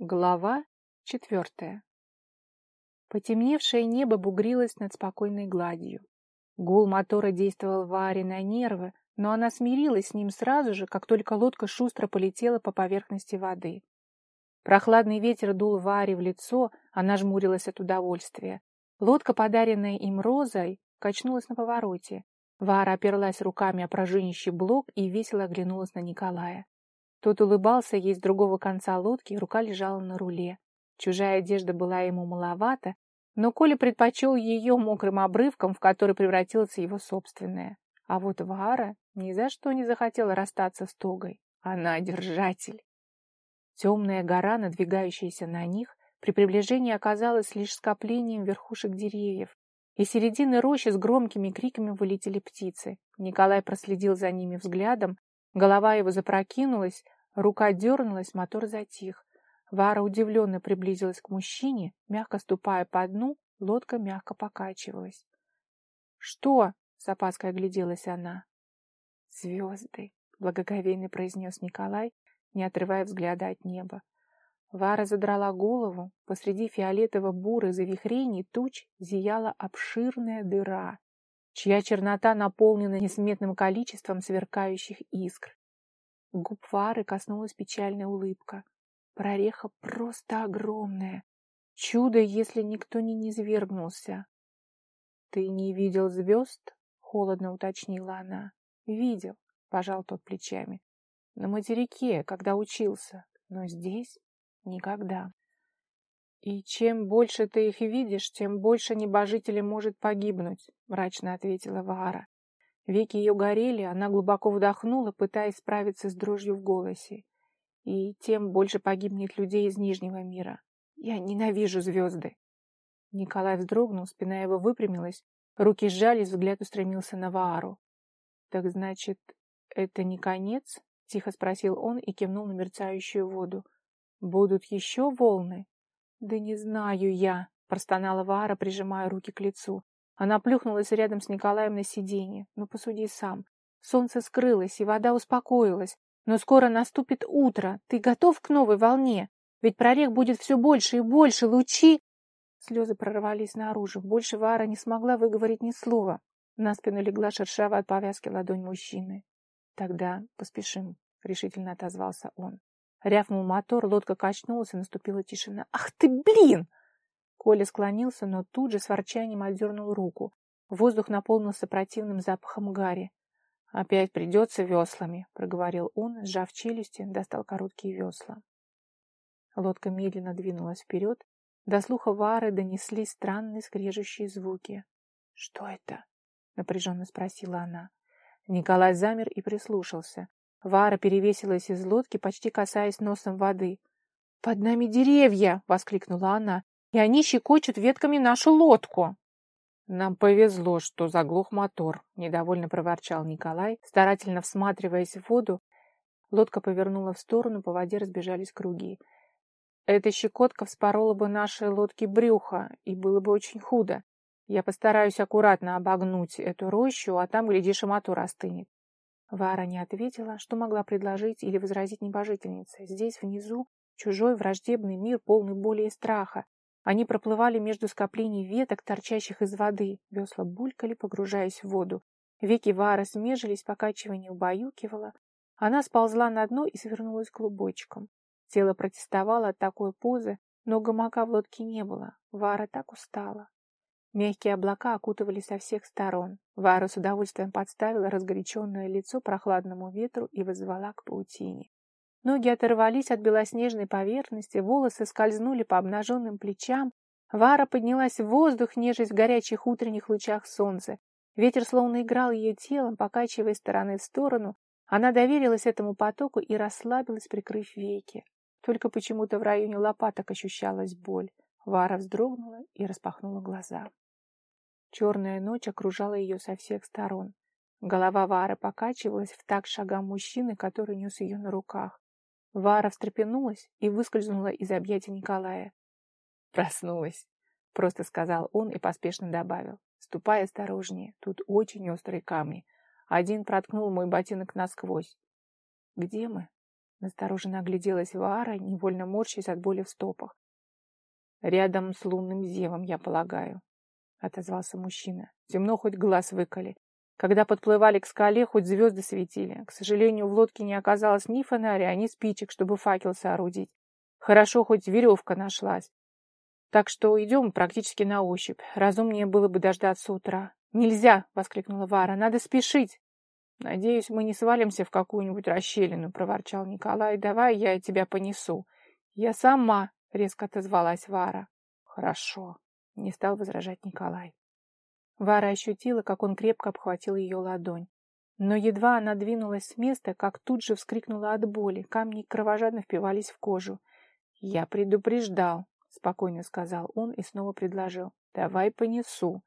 Глава четвертая. Потемневшее небо бугрилось над спокойной гладью. Гул мотора действовал Варе на нервы, но она смирилась с ним сразу же, как только лодка шустро полетела по поверхности воды. Прохладный ветер дул Варе в лицо, она жмурилась от удовольствия. Лодка, подаренная им розой, качнулась на повороте. Вара оперлась руками о пружинищий блок и весело оглянулась на Николая. Тот улыбался ей с другого конца лодки, рука лежала на руле. Чужая одежда была ему маловата, но Коля предпочел ее мокрым обрывком, в который превратилась его собственная. А вот Вара ни за что не захотела расстаться с Тогой. Она держатель. Темная гора, надвигающаяся на них, при приближении оказалась лишь скоплением верхушек деревьев. Из середины рощи с громкими криками вылетели птицы. Николай проследил за ними взглядом, голова его запрокинулась, Рука дернулась, мотор затих. Вара удивленно приблизилась к мужчине, мягко ступая по дну, лодка мягко покачивалась. «Что?» — с опаской огляделась она. «Звезды!» — благоговейно произнес Николай, не отрывая взгляда от неба. Вара задрала голову. Посреди фиолетово-бурых завихрений туч зияла обширная дыра, чья чернота наполнена несметным количеством сверкающих искр. Губ Фары коснулась печальная улыбка. Прореха просто огромная. Чудо, если никто не низвергнулся. — Ты не видел звезд? — холодно уточнила она. — Видел, — пожал тот плечами. — На материке, когда учился, но здесь никогда. — И чем больше ты их видишь, тем больше небожители может погибнуть, — мрачно ответила Вара. Веки ее горели, она глубоко вдохнула, пытаясь справиться с дрожью в голосе. И тем больше погибнет людей из Нижнего мира. Я ненавижу звезды. Николай вздрогнул, спина его выпрямилась, руки сжались, взгляд устремился на Ваару. «Так значит, это не конец?» — тихо спросил он и кивнул на мерцающую воду. «Будут еще волны?» «Да не знаю я», — простонала Ваара, прижимая руки к лицу. Она плюхнулась рядом с Николаем на сиденье. Ну, посуди сам. Солнце скрылось, и вода успокоилась. Но скоро наступит утро. Ты готов к новой волне? Ведь прорех будет все больше и больше. Лучи... Слезы прорвались наружу. Больше Вара не смогла выговорить ни слова. На спину легла шершавая от повязки ладонь мужчины. «Тогда поспешим», — решительно отозвался он. Рявнул мотор, лодка качнулась, и наступила тишина. «Ах ты, блин!» Коля склонился, но тут же с ворчанием отдернул руку. Воздух наполнился противным запахом гари. «Опять придется веслами», — проговорил он, сжав челюсти, достал короткие весла. Лодка медленно двинулась вперед. До слуха Вары донеслись странные скрежущие звуки. «Что это?» — напряженно спросила она. Николай замер и прислушался. Вара перевесилась из лодки, почти касаясь носом воды. «Под нами деревья!» — воскликнула она и они щекочут ветками нашу лодку. Нам повезло, что заглох мотор, недовольно проворчал Николай, старательно всматриваясь в воду. Лодка повернула в сторону, по воде разбежались круги. Эта щекотка вспорола бы нашей лодке брюхо, и было бы очень худо. Я постараюсь аккуратно обогнуть эту рощу, а там, глядишь, и мотор остынет. Вара не ответила, что могла предложить или возразить небожительнице. Здесь, внизу, чужой враждебный мир, полный боли и страха. Они проплывали между скоплений веток, торчащих из воды. Весла булькали, погружаясь в воду. Веки Вары смежились, покачивание убаюкивало. Она сползла на дно и свернулась клубочком. Тело протестовало от такой позы, но гамака в лодке не было. Вара так устала. Мягкие облака окутывали со всех сторон. Вара с удовольствием подставила разгоряченное лицо прохладному ветру и вызвала к паутине. Ноги оторвались от белоснежной поверхности, волосы скользнули по обнаженным плечам. Вара поднялась в воздух, нежесть в горячих утренних лучах солнца. Ветер словно играл ее телом, покачивая стороны в сторону. Она доверилась этому потоку и расслабилась, прикрыв веки. Только почему-то в районе лопаток ощущалась боль. Вара вздрогнула и распахнула глаза. Черная ночь окружала ее со всех сторон. Голова Вары покачивалась в такт шагам мужчины, который нес ее на руках. Вара встрепенулась и выскользнула из объятий Николая. «Проснулась», — просто сказал он и поспешно добавил. «Ступай осторожнее, тут очень острые камни. Один проткнул мой ботинок насквозь». «Где мы?» Настороженно огляделась Вара, невольно морщась от боли в стопах. «Рядом с лунным зевом, я полагаю», — отозвался мужчина. «Темно, хоть глаз выколи. Когда подплывали к скале, хоть звезды светили. К сожалению, в лодке не оказалось ни фонаря, ни спичек, чтобы факел соорудить. Хорошо, хоть веревка нашлась. Так что идем практически на ощупь. Разумнее было бы дождаться утра. «Нельзя!» — воскликнула Вара. «Надо спешить!» «Надеюсь, мы не свалимся в какую-нибудь расщелину», — проворчал Николай. «Давай я тебя понесу». «Я сама», — резко отозвалась Вара. «Хорошо», — не стал возражать Николай. Вара ощутила, как он крепко обхватил ее ладонь. Но едва она двинулась с места, как тут же вскрикнула от боли. Камни кровожадно впивались в кожу. «Я предупреждал», — спокойно сказал он и снова предложил. «Давай понесу».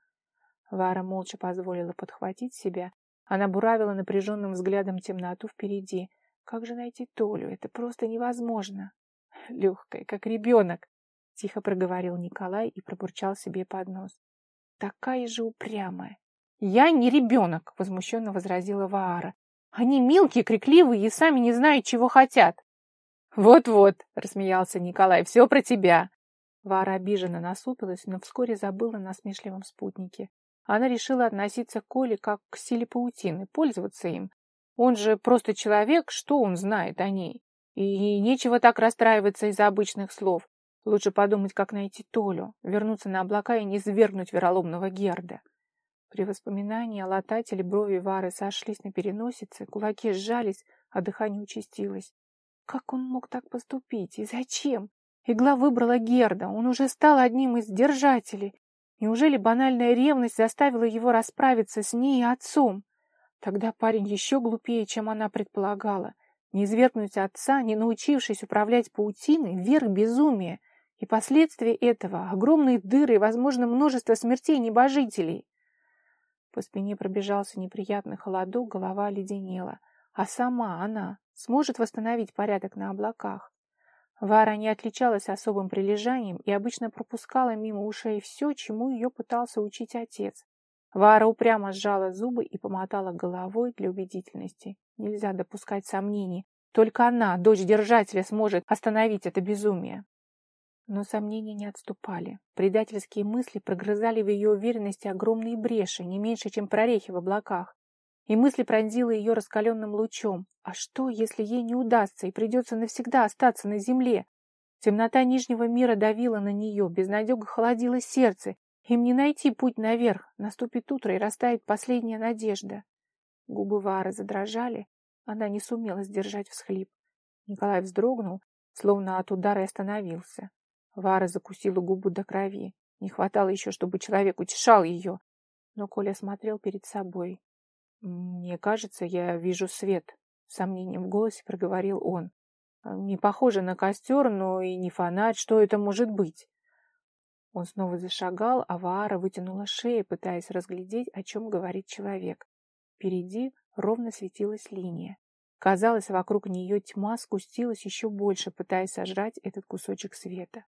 Вара молча позволила подхватить себя. Она буравила напряженным взглядом темноту впереди. Как же найти Толю? Это просто невозможно. Легкая, как ребенок, тихо проговорил Николай и пробурчал себе под нос. Такая же упрямая. Я не ребенок, возмущенно возразила Ваара. Они мелкие, крикливые и сами не знают, чего хотят. Вот-вот, рассмеялся Николай, все про тебя. Вара обиженно насупилась, но вскоре забыла на смешливом спутнике. Она решила относиться к Коле как к силе паутины, пользоваться им. Он же просто человек, что он знает о ней? И нечего так расстраиваться из-за обычных слов. Лучше подумать, как найти Толю, вернуться на облака и не свергнуть вероломного Герда. При воспоминании о латателе брови Вары сошлись на переносице, кулаки сжались, а дыхание участилось. Как он мог так поступить? И зачем? Игла выбрала Герда, он уже стал одним из держателей, Неужели банальная ревность заставила его расправиться с ней и отцом? Тогда парень еще глупее, чем она предполагала. Не извергнуть отца, не научившись управлять паутиной, вверх безумия. И последствия этого — огромные дыры и, возможно, множество смертей небожителей. По спине пробежался неприятный холодок, голова оледенела. А сама она сможет восстановить порядок на облаках? Вара не отличалась особым прилежанием и обычно пропускала мимо ушей все, чему ее пытался учить отец. Вара упрямо сжала зубы и помотала головой для убедительности. Нельзя допускать сомнений. Только она, дочь держателя, сможет остановить это безумие. Но сомнения не отступали. Предательские мысли прогрызали в ее уверенности огромные бреши, не меньше, чем прорехи в облаках и мысль пронзила ее раскаленным лучом. А что, если ей не удастся и придется навсегда остаться на земле? Темнота Нижнего мира давила на нее, безнадега холодила сердце. Им не найти путь наверх, наступит утро и растает последняя надежда. Губы Вары задрожали, она не сумела сдержать всхлип. Николай вздрогнул, словно от удара и остановился. Вара закусила губу до крови. Не хватало еще, чтобы человек утешал ее. Но Коля смотрел перед собой, «Мне кажется, я вижу свет», — сомнением в голосе проговорил он. «А, «Не похоже на костер, но и не фонарь. Что это может быть?» Он снова зашагал, а Ваара вытянула шею, пытаясь разглядеть, о чем говорит человек. Впереди ровно светилась линия. Казалось, вокруг нее тьма скустилась еще больше, пытаясь сожрать этот кусочек света.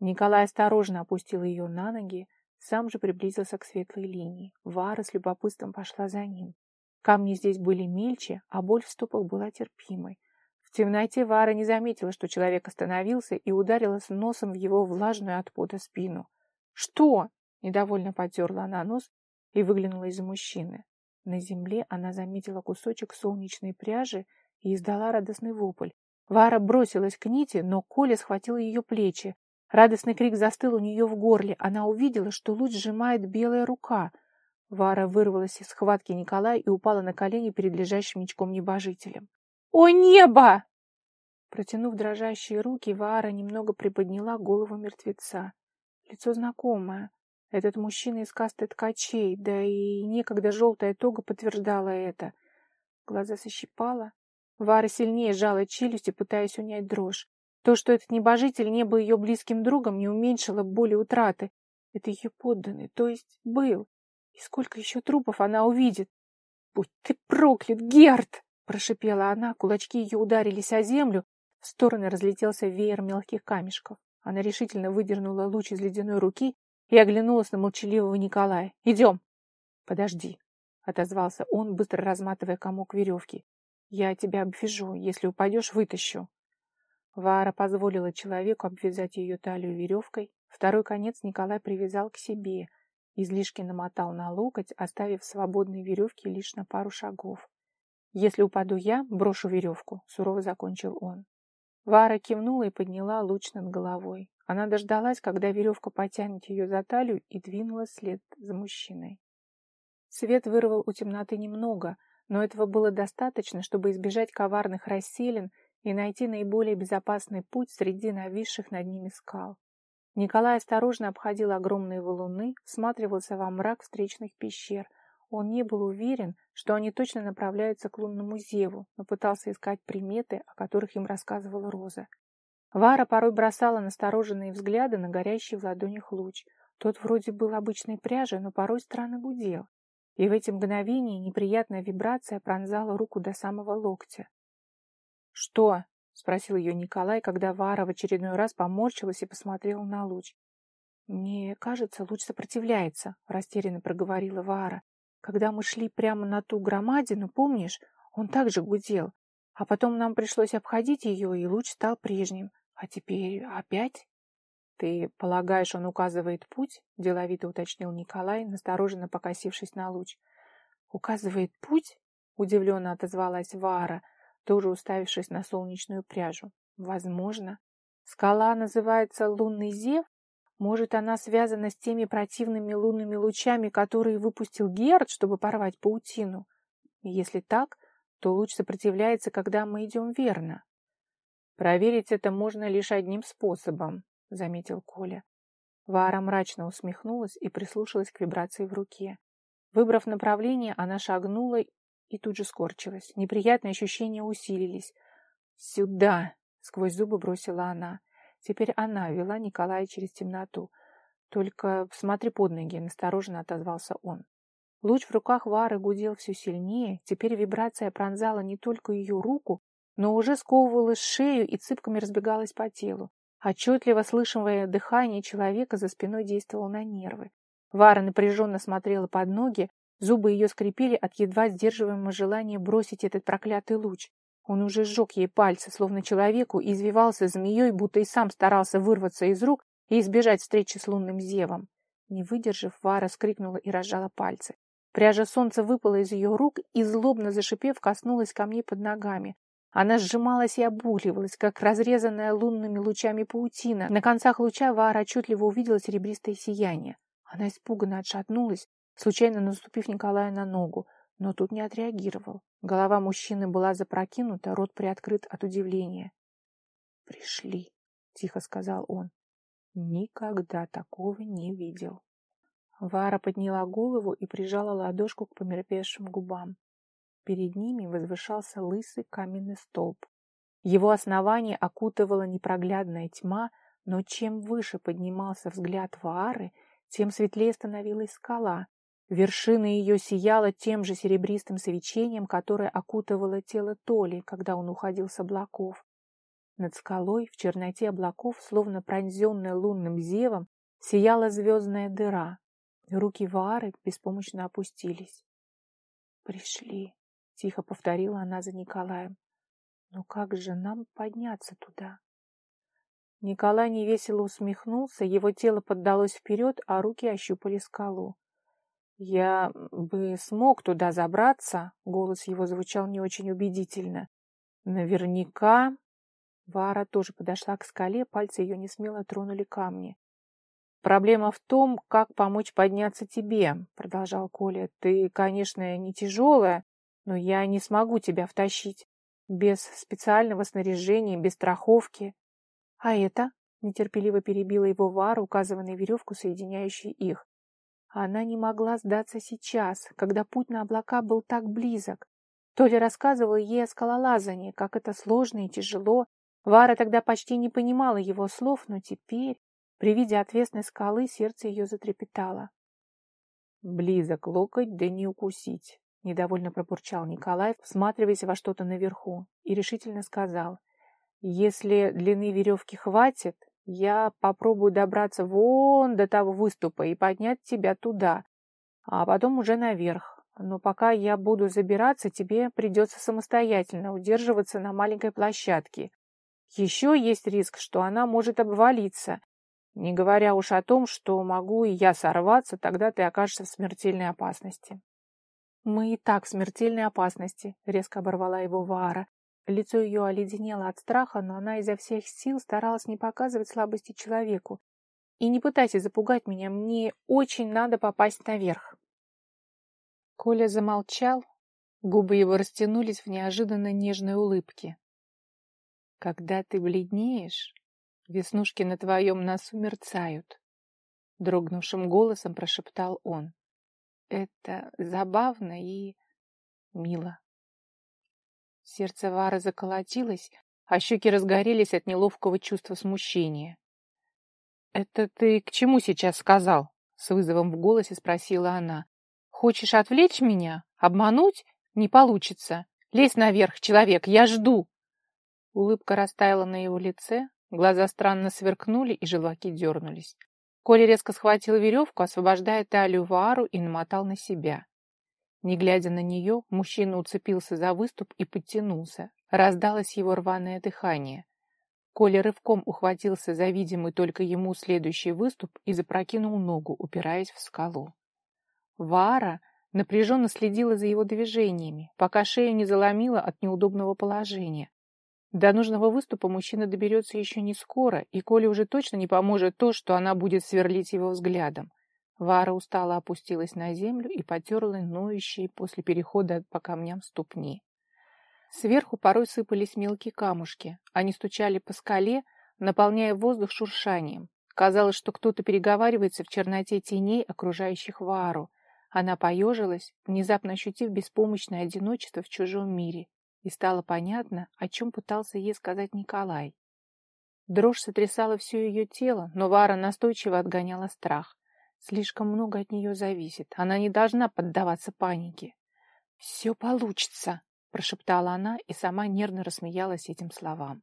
Николай осторожно опустил ее на ноги, сам же приблизился к светлой линии. Вара с любопытством пошла за ним. Камни здесь были мельче, а боль в стопах была терпимой. В темноте Вара не заметила, что человек остановился и ударилась носом в его влажную от пота спину. «Что?» — недовольно потерла она нос и выглянула из-за мужчины. На земле она заметила кусочек солнечной пряжи и издала радостный вопль. Вара бросилась к нити, но Коля схватил ее плечи. Радостный крик застыл у нее в горле. Она увидела, что луч сжимает белая рука. Вара вырвалась из схватки Николая и упала на колени перед лежащим ничком-небожителем. «О, небо!» Протянув дрожащие руки, Вара немного приподняла голову мертвеца. Лицо знакомое. Этот мужчина из касты ткачей, да и некогда желтая тога подтверждала это. Глаза сощипала. Вара сильнее сжала челюсти, пытаясь унять дрожь. То, что этот небожитель не был ее близким другом, не уменьшило боли утраты. Это ее подданный, то есть был. И сколько еще трупов она увидит? «Будь ты проклят, Герд!» — прошипела она, кулачки ее ударились о землю, в стороны разлетелся веер мелких камешков. Она решительно выдернула луч из ледяной руки и оглянулась на молчаливого Николая. «Идем!» «Подожди!» — отозвался он, быстро разматывая комок веревки. Я тебя обвяжу. Если упадешь, вытащу. Вара позволила человеку обвязать ее талию веревкой. Второй конец Николай привязал к себе. Излишки намотал на локоть, оставив свободные веревки лишь на пару шагов. «Если упаду я, брошу веревку», — сурово закончил он. Вара кивнула и подняла луч над головой. Она дождалась, когда веревка потянет ее за талию, и двинулась след за мужчиной. Свет вырвал у темноты немного, но этого было достаточно, чтобы избежать коварных расселин и найти наиболее безопасный путь среди нависших над ними скал. Николай осторожно обходил огромные валуны, всматривался во мрак встречных пещер. Он не был уверен, что они точно направляются к лунному зеву, но пытался искать приметы, о которых им рассказывала Роза. Вара порой бросала настороженные взгляды на горящий в ладонях луч. Тот вроде был обычной пряжей, но порой странно гудел. И в эти мгновения неприятная вибрация пронзала руку до самого локтя. «Что?» — спросил ее Николай, когда Вара в очередной раз поморщилась и посмотрела на луч. «Мне кажется, луч сопротивляется», — растерянно проговорила Вара. «Когда мы шли прямо на ту громадину, помнишь, он также гудел. А потом нам пришлось обходить ее, и луч стал прежним. А теперь опять? Ты полагаешь, он указывает путь? Деловито уточнил Николай, настороженно покосившись на луч. Указывает путь? Удивленно отозвалась Вара, тоже уставившись на солнечную пряжу. Возможно. Скала называется Лунный Зев? Может, она связана с теми противными лунными лучами, которые выпустил Герд, чтобы порвать паутину? Если так, то луч сопротивляется, когда мы идем верно. Проверить это можно лишь одним способом, заметил Коля. Вара мрачно усмехнулась и прислушалась к вибрации в руке. Выбрав направление, она шагнула и тут же скорчилась. Неприятные ощущения усилились. «Сюда!» — сквозь зубы бросила она. Теперь она вела Николая через темноту. «Только смотри под ноги», — настороженно отозвался он. Луч в руках Вары гудел все сильнее. Теперь вибрация пронзала не только ее руку, но уже сковывала шею и цыпками разбегалась по телу. Отчетливо слышимое дыхание человека за спиной действовало на нервы. Вара напряженно смотрела под ноги, зубы ее скрипели от едва сдерживаемого желания бросить этот проклятый луч. Он уже сжег ей пальцы, словно человеку, и извивался змеей, будто и сам старался вырваться из рук и избежать встречи с лунным зевом. Не выдержав, Вара скрикнула и разжала пальцы. Пряжа солнца выпала из ее рук и, злобно зашипев, коснулась камней под ногами. Она сжималась и обугливалась, как разрезанная лунными лучами паутина. На концах луча Вара отчетливо увидела серебристое сияние. Она испуганно отшатнулась, случайно наступив Николая на ногу, но тут не отреагировал. Голова мужчины была запрокинута, рот приоткрыт от удивления. «Пришли», — тихо сказал он. «Никогда такого не видел». Вара подняла голову и прижала ладошку к померпевшим губам. Перед ними возвышался лысый каменный столб. Его основание окутывала непроглядная тьма, но чем выше поднимался взгляд Ваары, тем светлее становилась скала. Вершина ее сияла тем же серебристым свечением, которое окутывало тело Толи, когда он уходил с облаков. Над скалой, в черноте облаков, словно пронзенная лунным зевом, сияла звездная дыра. Руки Ваары беспомощно опустились. «Пришли», Тихо повторила она за Николаем. Но как же нам подняться туда? Николай невесело усмехнулся, его тело поддалось вперед, а руки ощупали скалу. «Я бы смог туда забраться», — голос его звучал не очень убедительно. «Наверняка...» Вара тоже подошла к скале, пальцы ее не смело тронули камни. «Проблема в том, как помочь подняться тебе», — продолжал Коля. «Ты, конечно, не тяжелая, но я не смогу тебя втащить. Без специального снаряжения, без страховки. А это? Нетерпеливо перебила его Вара, указывая на веревку, соединяющую их. Она не могла сдаться сейчас, когда путь на облака был так близок. Толя рассказывал ей о скалолазании, как это сложно и тяжело. Вара тогда почти не понимала его слов, но теперь, при виде отвесной скалы, сердце ее затрепетало. Близок локоть, да не укусить. — недовольно пробурчал Николай, всматриваясь во что-то наверху, и решительно сказал, «Если длины веревки хватит, я попробую добраться вон до того выступа и поднять тебя туда, а потом уже наверх. но пока я буду забираться, тебе придется самостоятельно удерживаться на маленькой площадке. Еще есть риск, что она может обвалиться, не говоря уж о том, что могу и я сорваться, тогда ты окажешься в смертельной опасности. Мы и так в смертельной опасности, резко оборвала его Вара. Лицо ее оледенело от страха, но она изо всех сил старалась не показывать слабости человеку. И не пытайся запугать меня, мне очень надо попасть наверх. Коля замолчал, губы его растянулись в неожиданно нежной улыбке. Когда ты бледнеешь, веснушки на твоем носу мерцают, дрогнувшим голосом прошептал он. Это забавно и мило. Сердце Вары заколотилось, а щеки разгорелись от неловкого чувства смущения. «Это ты к чему сейчас сказал?» — с вызовом в голосе спросила она. Хочешь отвлечь меня? Обмануть? Не получится. Лезь наверх, человек, я жду. Улыбка растаяла на его лице, глаза странно сверкнули и желваки дернулись. Коля резко схватил веревку, освобождая талию Ваару и намотал на себя. Не глядя на нее, мужчина уцепился за выступ и подтянулся. Раздалось его рваное дыхание. Коля рывком ухватился за видимый только ему следующий выступ и запрокинул ногу, упираясь в скалу. Вара напряженно следила за его движениями, пока шею не заломила от неудобного положения. До нужного выступа мужчина доберется еще не скоро, и Коле уже точно не поможет то, что она будет сверлить его взглядом. Вара устало опустилась на землю и потерла ноющие после перехода по камням ступни. Сверху порой сыпались мелкие камушки. Они стучали по скале, наполняя воздух шуршанием. Казалось, что кто-то переговаривается в черноте теней, окружающих Вару. Она поежилась, внезапно ощутив беспомощное одиночество в чужом мире, и стало понятно, о чем пытался ей сказать Николай. Дрожь сотрясала все ее тело, но Вара настойчиво отгоняла страх. Слишком много от нее зависит. Она не должна поддаваться панике. «Все получится», — прошептала она и сама нервно рассмеялась этим словам.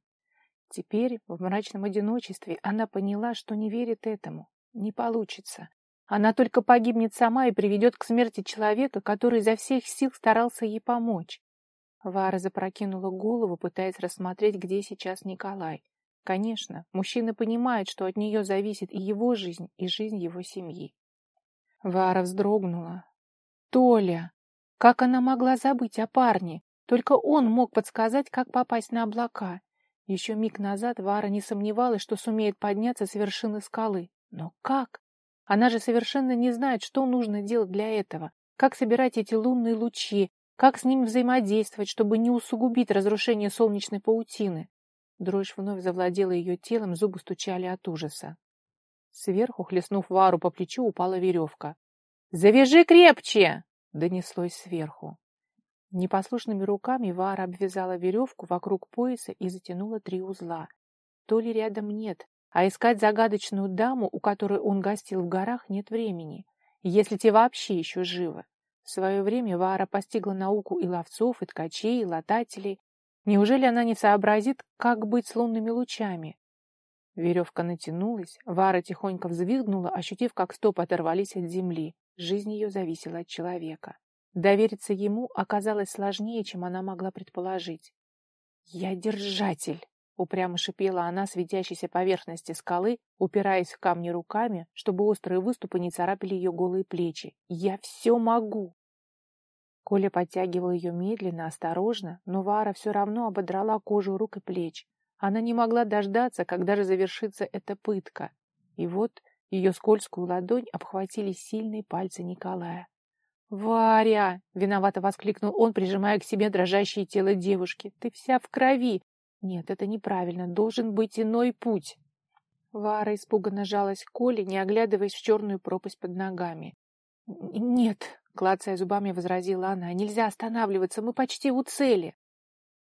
Теперь, в мрачном одиночестве, она поняла, что не верит этому. Не получится. Она только погибнет сама и приведет к смерти человека, который изо всех сил старался ей помочь. Вара запрокинула голову, пытаясь рассмотреть, где сейчас Николай. Конечно, мужчина понимает, что от нее зависит и его жизнь, и жизнь его семьи. Вара вздрогнула. Толя! Как она могла забыть о парне? Только он мог подсказать, как попасть на облака. Еще миг назад Вара не сомневалась, что сумеет подняться с вершины скалы. Но как? Она же совершенно не знает, что нужно делать для этого, как собирать эти лунные лучи, как с ними взаимодействовать, чтобы не усугубить разрушение солнечной паутины. Дрожь вновь завладела ее телом, зубы стучали от ужаса. Сверху, хлестнув Вару по плечу, упала веревка. «Завяжи крепче!» — донеслось сверху. Непослушными руками Вара обвязала веревку вокруг пояса и затянула три узла. То ли рядом нет, а искать загадочную даму, у которой он гостил в горах, нет времени, если те вообще еще живы. В свое время Вара постигла науку и ловцов, и ткачей, и латателей. Неужели она не сообразит, как быть с лунными лучами? Веревка натянулась, Вара тихонько взвизгнула, ощутив, как стопы оторвались от земли. Жизнь ее зависела от человека. Довериться ему оказалось сложнее, чем она могла предположить. «Я держатель!» Упрямо шипела она светящейся поверхности скалы, упираясь в камни руками, чтобы острые выступы не царапали ее голые плечи. «Я все могу!» Коля подтягивал ее медленно, осторожно, но Вара все равно ободрала кожу рук и плеч. Она не могла дождаться, когда же завершится эта пытка. И вот ее скользкую ладонь обхватили сильные пальцы Николая. «Варя!» — виновато воскликнул он, прижимая к себе дрожащее тело девушки. «Ты вся в крови! Нет, это неправильно. Должен быть иной путь. Вара испуганно жалась к Коле, не оглядываясь в черную пропасть под ногами. «Нет», — клацая зубами, возразила она, — «нельзя останавливаться, мы почти у цели».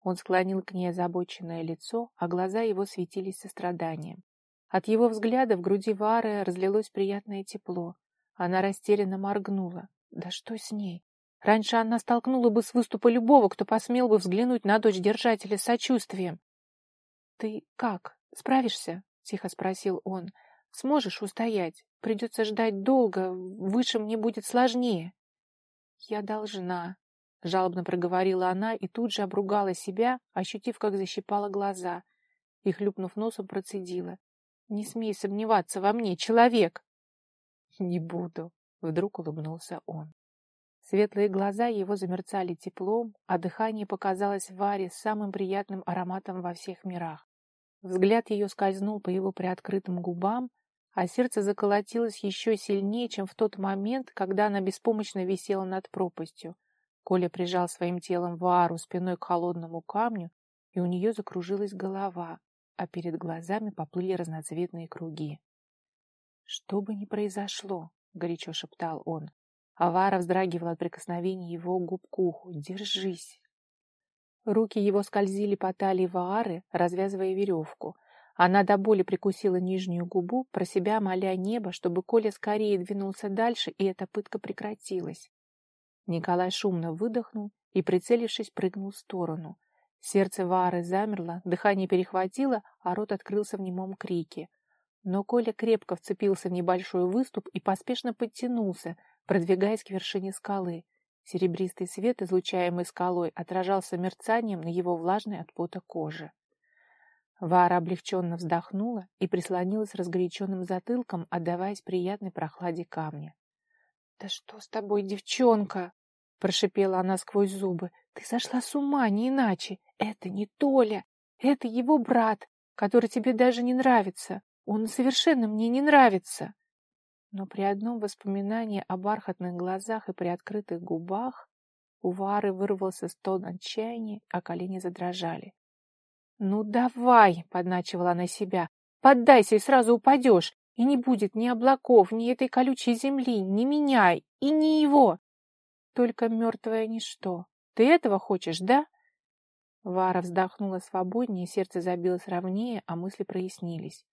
Он склонил к ней озабоченное лицо, а глаза его светились состраданием. От его взгляда в груди Вары разлилось приятное тепло. Она растерянно моргнула. Да что с ней? Раньше она столкнула бы с выступа любого, кто посмел бы взглянуть на дочь держателя с сочувствием. «Ты как? Справишься?» — тихо спросил он. «Сможешь устоять? Придется ждать долго, выше мне будет сложнее». «Я должна», — жалобно проговорила она и тут же обругала себя, ощутив, как защипала глаза, и, хлюпнув носом, процедила. «Не смей сомневаться во мне, человек!» «Не буду», — вдруг улыбнулся он. Светлые глаза его замерцали теплом, а дыхание показалось Варе самым приятным ароматом во всех мирах. Взгляд ее скользнул по его приоткрытым губам, а сердце заколотилось еще сильнее, чем в тот момент, когда она беспомощно висела над пропастью. Коля прижал своим телом Вару спиной к холодному камню, и у нее закружилась голова, а перед глазами поплыли разноцветные круги. «Что бы ни произошло», — горячо шептал он, Авара вздрагивала от прикосновения его губ к уху. «Держись!» Руки его скользили по талии Ваары, развязывая веревку. Она до боли прикусила нижнюю губу, про себя моля небо, чтобы Коля скорее двинулся дальше, и эта пытка прекратилась. Николай шумно выдохнул и, прицелившись, прыгнул в сторону. Сердце Вары замерло, дыхание перехватило, а рот открылся в немом крике. Но Коля крепко вцепился в небольшой выступ и поспешно подтянулся, продвигаясь к вершине скалы. Серебристый свет, излучаемый скалой, отражался мерцанием на его влажной от пота коже. Вара облегченно вздохнула и прислонилась разгоряченным затылком, отдаваясь приятной прохладе камня. — Да что с тобой, девчонка? — прошипела она сквозь зубы. — Ты сошла с ума, не иначе. Это не Толя. Это его брат, который тебе даже не нравится. Он совершенно мне не нравится. Но при одном воспоминании о бархатных глазах и приоткрытых губах у Вары вырвался стон отчаяния, а колени задрожали. «Ну давай!» — подначивала она себя. «Поддайся и сразу упадешь, и не будет ни облаков, ни этой колючей земли, ни меня, и ни его. Только мертвое ничто. Ты этого хочешь, да?» Вара вздохнула свободнее, сердце забилось ровнее, а мысли прояснились.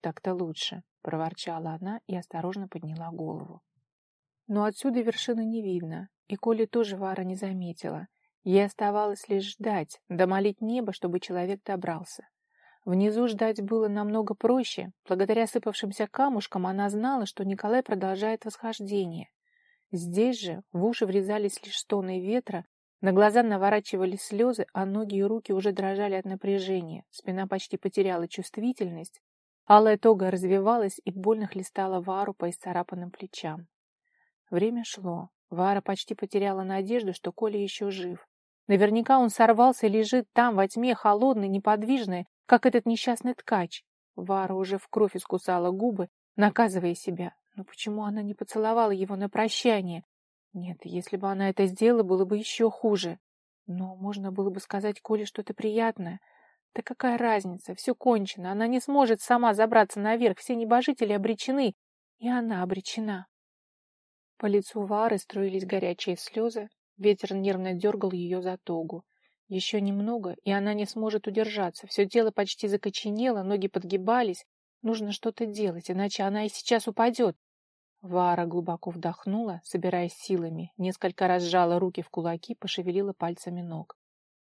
«Так-то лучше», — проворчала она и осторожно подняла голову. Но отсюда вершины не видно, и Коли тоже Вара не заметила. Ей оставалось лишь ждать, да молить небо, чтобы человек добрался. Внизу ждать было намного проще. Благодаря сыпавшимся камушкам она знала, что Николай продолжает восхождение. Здесь же в уши врезались лишь стоны ветра, на глаза наворачивались слезы, а ноги и руки уже дрожали от напряжения. Спина почти потеряла чувствительность, Алая тога развивалась и больно хлестала Вару по исцарапанным плечам. Время шло. Вара почти потеряла надежду, что Коля еще жив. Наверняка он сорвался и лежит там во тьме, холодный, неподвижный, как этот несчастный ткач. Вара уже в кровь искусала губы, наказывая себя. Но почему она не поцеловала его на прощание? Нет, если бы она это сделала, было бы еще хуже. Но можно было бы сказать Коле что-то приятное — да какая разница, все кончено, она не сможет сама забраться наверх, все небожители обречены, и она обречена. По лицу Вары струились горячие слезы, ветер нервно дергал ее за тогу. Еще немного, и она не сможет удержаться, все тело почти закоченело, ноги подгибались, нужно что-то делать, иначе она и сейчас упадет. Вара глубоко вдохнула, собираясь силами, несколько раз сжала руки в кулаки, пошевелила пальцами ног.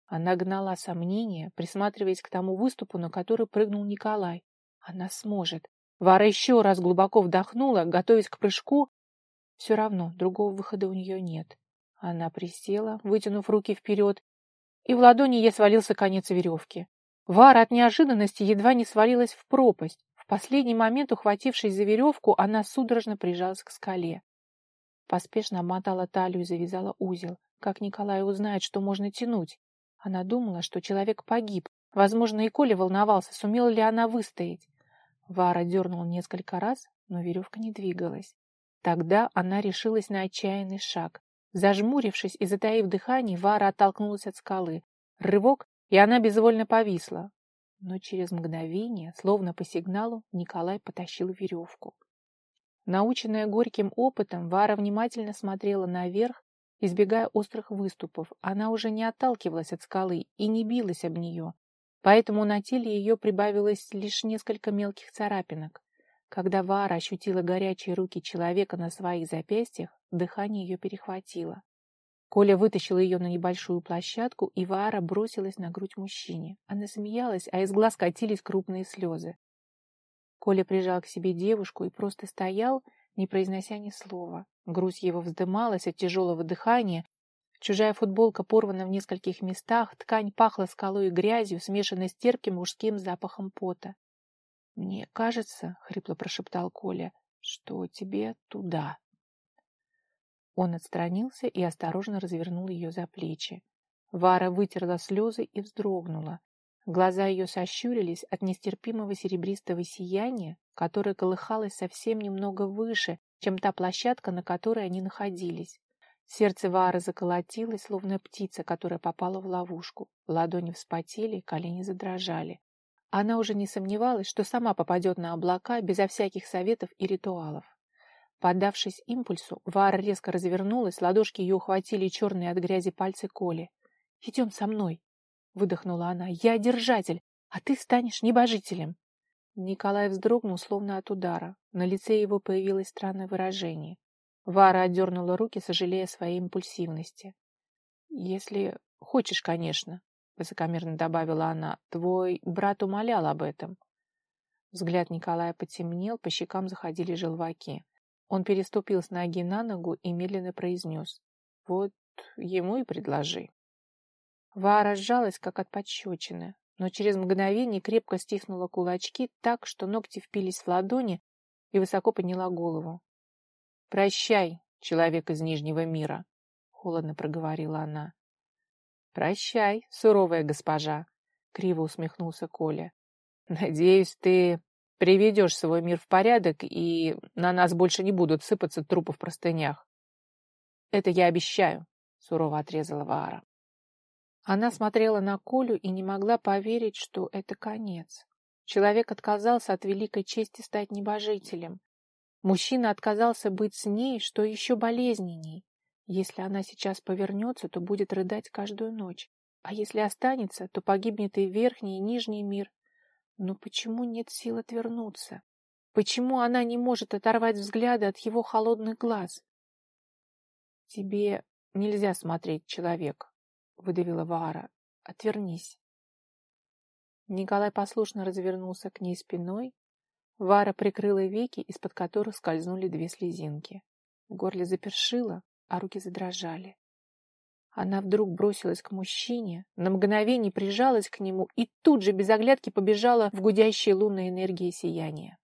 Она гнала сомнения, присматриваясь к тому выступу, на который прыгнул Николай. Она сможет. Вара еще раз глубоко вдохнула, готовясь к прыжку. Все равно, другого выхода у нее нет. Она присела, вытянув руки вперед, и в ладони ей свалился конец веревки. Вара от неожиданности едва не свалилась в пропасть. В последний момент, ухватившись за веревку, она судорожно прижалась к скале. Поспешно обмотала талию и завязала узел. Как Николай узнает, что можно тянуть? Она думала, что человек погиб. Возможно, и Коля волновался, сумела ли она выстоять. Вара дернула несколько раз, но веревка не двигалась. Тогда она решилась на отчаянный шаг. Зажмурившись и затаив дыхание, Вара оттолкнулась от скалы. Рывок, и она безвольно повисла. Но через мгновение, словно по сигналу, Николай потащил веревку. Наученная горьким опытом, Вара внимательно смотрела наверх, избегая острых выступов. Она уже не отталкивалась от скалы и не билась об нее, поэтому на теле ее прибавилось лишь несколько мелких царапинок. Когда Вара ощутила горячие руки человека на своих запястьях, дыхание ее перехватило. Коля вытащил ее на небольшую площадку, и Вара бросилась на грудь мужчине. Она смеялась, а из глаз катились крупные слезы. Коля прижал к себе девушку и просто стоял, не произнося ни слова. Грудь его вздымалась от тяжелого дыхания, чужая футболка порвана в нескольких местах, ткань пахла скалой и грязью, смешанной с терпким мужским запахом пота. — Мне кажется, — хрипло прошептал Коля, — что тебе туда. Он отстранился и осторожно развернул ее за плечи. Вара вытерла слезы и вздрогнула. Глаза ее сощурились от нестерпимого серебристого сияния, которое колыхалось совсем немного выше, чем та площадка, на которой они находились. Сердце Вары заколотилось, словно птица, которая попала в ловушку. Ладони вспотели, колени задрожали. Она уже не сомневалась, что сама попадет на облака безо всяких советов и ритуалов. Поддавшись импульсу, Вара резко развернулась, ладошки ее ухватили черные от грязи пальцы Коли. «Идем со мной!» — выдохнула она. «Я держатель, а ты станешь небожителем!» Николай вздрогнул, словно от удара. На лице его появилось странное выражение. Вара отдернула руки, сожалея своей импульсивности. «Если хочешь, конечно», — высокомерно добавила она. «Твой брат умолял об этом». Взгляд Николая потемнел, по щекам заходили желваки. Он переступил с ноги на ногу и медленно произнес. «Вот ему и предложи». Вара сжалась, как от подщечины, но через мгновение крепко стиснула кулачки так, что ногти впились в ладони и высоко подняла голову. «Прощай, человек из Нижнего мира», — холодно проговорила она. «Прощай, суровая госпожа», — криво усмехнулся Коля. «Надеюсь, ты Приведешь свой мир в порядок, и на нас больше не будут сыпаться трупы в простынях. Это я обещаю, сурово отрезала Ваара. Она смотрела на Колю и не могла поверить, что это конец. Человек отказался от великой чести стать небожителем. Мужчина отказался быть с ней, что еще болезненней. Если она сейчас повернется, то будет рыдать каждую ночь. А если останется, то погибнет и верхний, и нижний мир, но почему нет сил отвернуться? Почему она не может оторвать взгляды от его холодных глаз? — Тебе нельзя смотреть, человек, — выдавила Ваара. — Отвернись. Николай послушно развернулся к ней спиной. Вара прикрыла веки, из-под которых скользнули две слезинки. В горле запершило, а руки задрожали. Она вдруг бросилась к мужчине, на мгновение прижалась к нему и тут же без оглядки побежала в гудящей лунной энергии сияния.